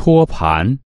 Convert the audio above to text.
托盘。